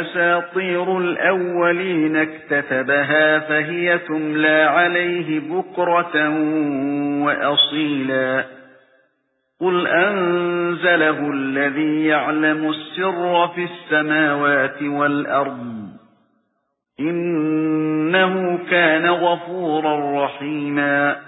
أساطير الأولين اكتتبها فهي تملى عليه بكرة وأصيلا. قل أنزله الذي يعلم السر في السماوات والأرض. إنه كان غفورا رحيما.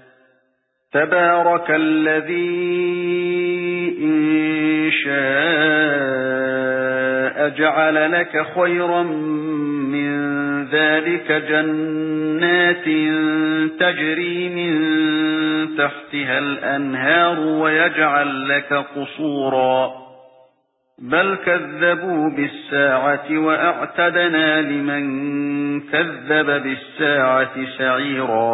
تبارك الذي إن شاء جعل لك خيرا من ذلك جنات تجري من تحتها الأنهار ويجعل لك قصورا. بل كذبوا بالساعة وأعتدنا لمن كذب بالساعة سعيرا.